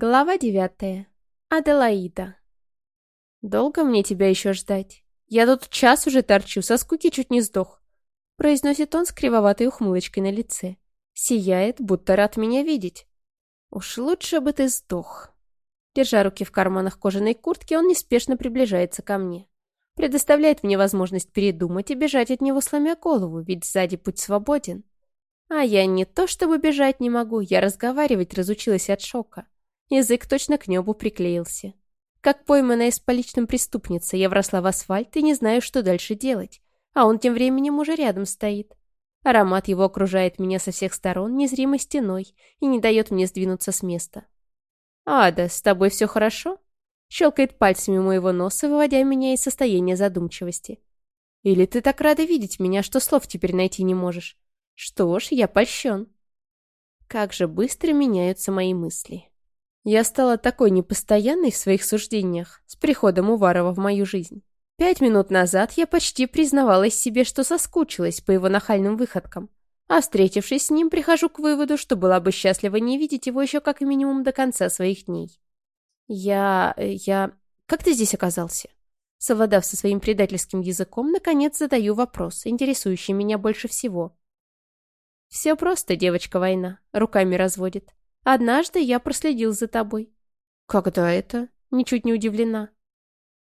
Глава девятая. Аделаида. «Долго мне тебя еще ждать? Я тут час уже торчу, со скуки чуть не сдох», произносит он с кривоватой ухмылочкой на лице. Сияет, будто рад меня видеть. «Уж лучше бы ты сдох». Держа руки в карманах кожаной куртки, он неспешно приближается ко мне. Предоставляет мне возможность передумать и бежать от него, сломя голову, ведь сзади путь свободен. А я не то чтобы бежать не могу, я разговаривать разучилась от шока. Язык точно к небу приклеился. Как пойманная с поличным преступница, я вросла в асфальт и не знаю, что дальше делать. А он тем временем уже рядом стоит. Аромат его окружает меня со всех сторон незримой стеной и не дает мне сдвинуться с места. «Ада, с тобой все хорошо?» Щелкает пальцами моего носа, выводя меня из состояния задумчивости. «Или ты так рада видеть меня, что слов теперь найти не можешь?» «Что ж, я польщен». Как же быстро меняются мои мысли. Я стала такой непостоянной в своих суждениях с приходом Уварова в мою жизнь. Пять минут назад я почти признавалась себе, что соскучилась по его нахальным выходкам. А встретившись с ним, прихожу к выводу, что была бы счастлива не видеть его еще как минимум до конца своих дней. Я... я... Как ты здесь оказался? Совладав со своим предательским языком, наконец задаю вопрос, интересующий меня больше всего. «Все просто, девочка-война», — руками разводит. Однажды я проследил за тобой». «Когда это?» Ничуть не удивлена.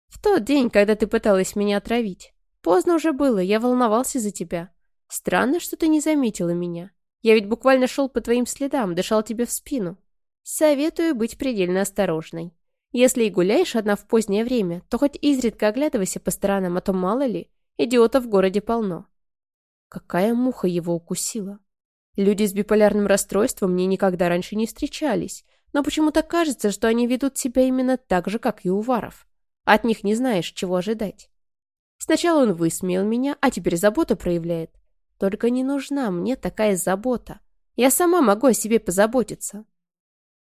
«В тот день, когда ты пыталась меня отравить. Поздно уже было, я волновался за тебя. Странно, что ты не заметила меня. Я ведь буквально шел по твоим следам, дышал тебе в спину. Советую быть предельно осторожной. Если и гуляешь одна в позднее время, то хоть изредка оглядывайся по сторонам, а то мало ли, идиотов в городе полно». Какая муха его укусила? Люди с биполярным расстройством мне никогда раньше не встречались, но почему-то кажется, что они ведут себя именно так же, как и Уваров. От них не знаешь, чего ожидать. Сначала он высмеял меня, а теперь заботу проявляет. Только не нужна мне такая забота. Я сама могу о себе позаботиться.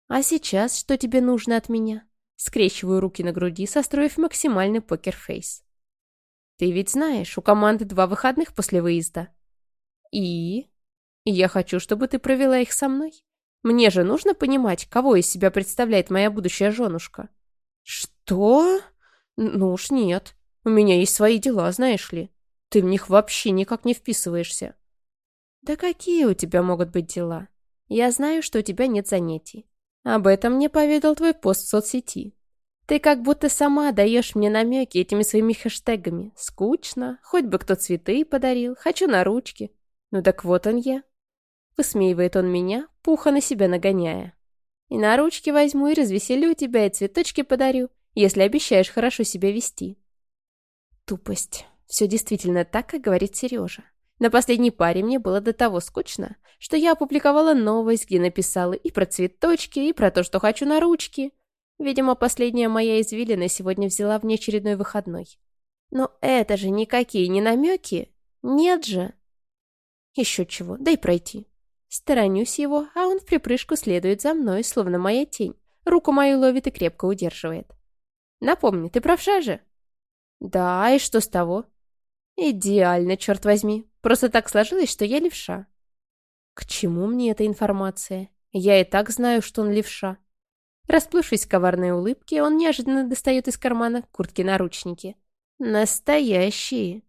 А сейчас что тебе нужно от меня? Скрещиваю руки на груди, состроив максимальный покерфейс. Ты ведь знаешь, у команды два выходных после выезда. И? И я хочу, чтобы ты провела их со мной. Мне же нужно понимать, кого из себя представляет моя будущая женушка. Что? Ну уж нет. У меня есть свои дела, знаешь ли. Ты в них вообще никак не вписываешься. Да какие у тебя могут быть дела? Я знаю, что у тебя нет занятий. Об этом мне поведал твой пост в соцсети. Ты как будто сама даешь мне намеки этими своими хэштегами. Скучно, хоть бы кто цветы подарил, хочу на ручки. Ну так вот он я. Высмеивает он меня, пуха на себя нагоняя. И на ручки возьму, и развеселю тебя, и цветочки подарю, если обещаешь хорошо себя вести. Тупость. Все действительно так, как говорит Сережа. На последней паре мне было до того скучно, что я опубликовала новость, где написала и про цветочки, и про то, что хочу на ручки. Видимо, последняя моя извилина сегодня взяла внеочередной выходной. Но это же никакие не намеки. Нет же. Еще чего, дай пройти. Сторонюсь его, а он в припрыжку следует за мной, словно моя тень. Руку мою ловит и крепко удерживает. Напомни, ты правша же? Да, и что с того? Идеально, черт возьми. Просто так сложилось, что я левша. К чему мне эта информация? Я и так знаю, что он левша. Расплывшись в коварной улыбке, он неожиданно достает из кармана куртки наручники. Настоящие.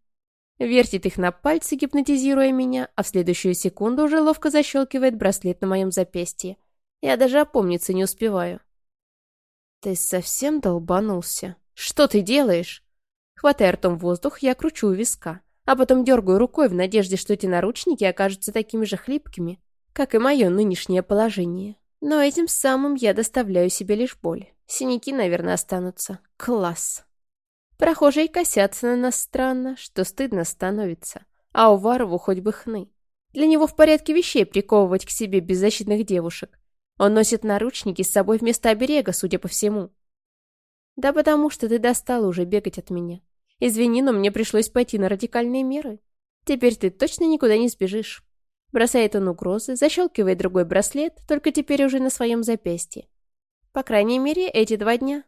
Вертит их на пальцы, гипнотизируя меня, а в следующую секунду уже ловко защелкивает браслет на моем запястье. Я даже опомниться не успеваю. «Ты совсем долбанулся? Что ты делаешь?» Хватая ртом воздух, я кручу виска, а потом дергаю рукой в надежде, что эти наручники окажутся такими же хлипкими, как и мое нынешнее положение. Но этим самым я доставляю себе лишь боль. Синяки, наверное, останутся. Класс. Прохожие косятся на нас странно, что стыдно становится. А у Варову хоть бы хны. Для него в порядке вещей приковывать к себе беззащитных девушек. Он носит наручники с собой вместо оберега, судя по всему. Да потому что ты достала уже бегать от меня. Извини, но мне пришлось пойти на радикальные меры. Теперь ты точно никуда не сбежишь. Бросает он угрозы, защелкивает другой браслет, только теперь уже на своем запястье. По крайней мере, эти два дня.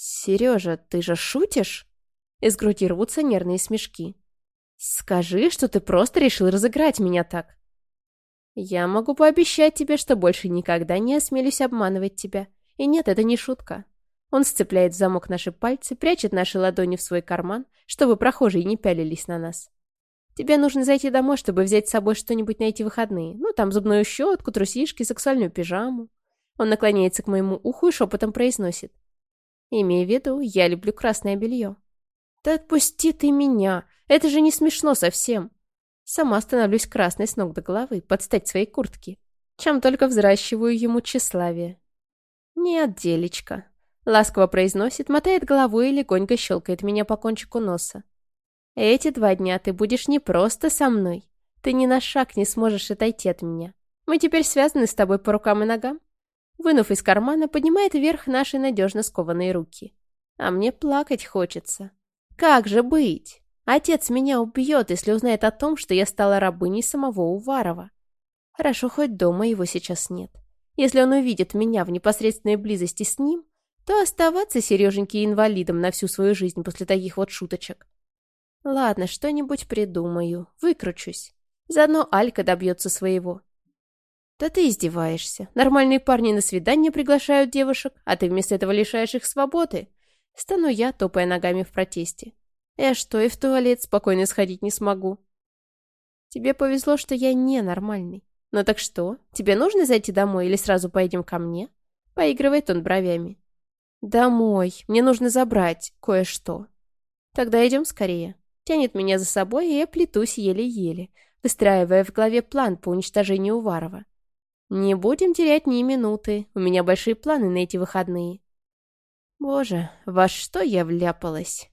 «Сережа, ты же шутишь?» Из груди рвутся нервные смешки. «Скажи, что ты просто решил разыграть меня так». Я могу пообещать тебе, что больше никогда не осмелюсь обманывать тебя. И нет, это не шутка. Он сцепляет в замок наши пальцы, прячет наши ладони в свой карман, чтобы прохожие не пялились на нас. Тебе нужно зайти домой, чтобы взять с собой что-нибудь на эти выходные. Ну, там зубную щетку, трусишки, сексуальную пижаму. Он наклоняется к моему уху и шепотом произносит. Имея в виду, я люблю красное белье. Да отпусти ты меня! Это же не смешно совсем. Сама становлюсь красной с ног до головы, под стать своей куртки. Чем только взращиваю ему тщеславие. Нет, делечка. Ласково произносит, мотает головой и легонько щелкает меня по кончику носа. Эти два дня ты будешь не просто со мной. Ты ни на шаг не сможешь отойти от меня. Мы теперь связаны с тобой по рукам и ногам. Вынув из кармана, поднимает вверх наши надежно скованные руки. А мне плакать хочется. Как же быть? Отец меня убьет, если узнает о том, что я стала рабыней самого Уварова. Хорошо, хоть дома его сейчас нет. Если он увидит меня в непосредственной близости с ним, то оставаться Сереженьке инвалидом на всю свою жизнь после таких вот шуточек. Ладно, что-нибудь придумаю, выкручусь. Заодно Алька добьется своего. Да ты издеваешься. Нормальные парни на свидание приглашают девушек, а ты вместо этого лишаешь их свободы. Стану я, топая ногами в протесте. Я что, и в туалет спокойно сходить не смогу? Тебе повезло, что я ненормальный. Ну так что, тебе нужно зайти домой или сразу пойдем ко мне? Поигрывает он бровями. Домой. Мне нужно забрать кое-что. Тогда идем скорее. Тянет меня за собой, и я плетусь еле-еле, выстраивая в голове план по уничтожению Уварова. Не будем терять ни минуты. У меня большие планы на эти выходные. Боже, во что я вляпалась?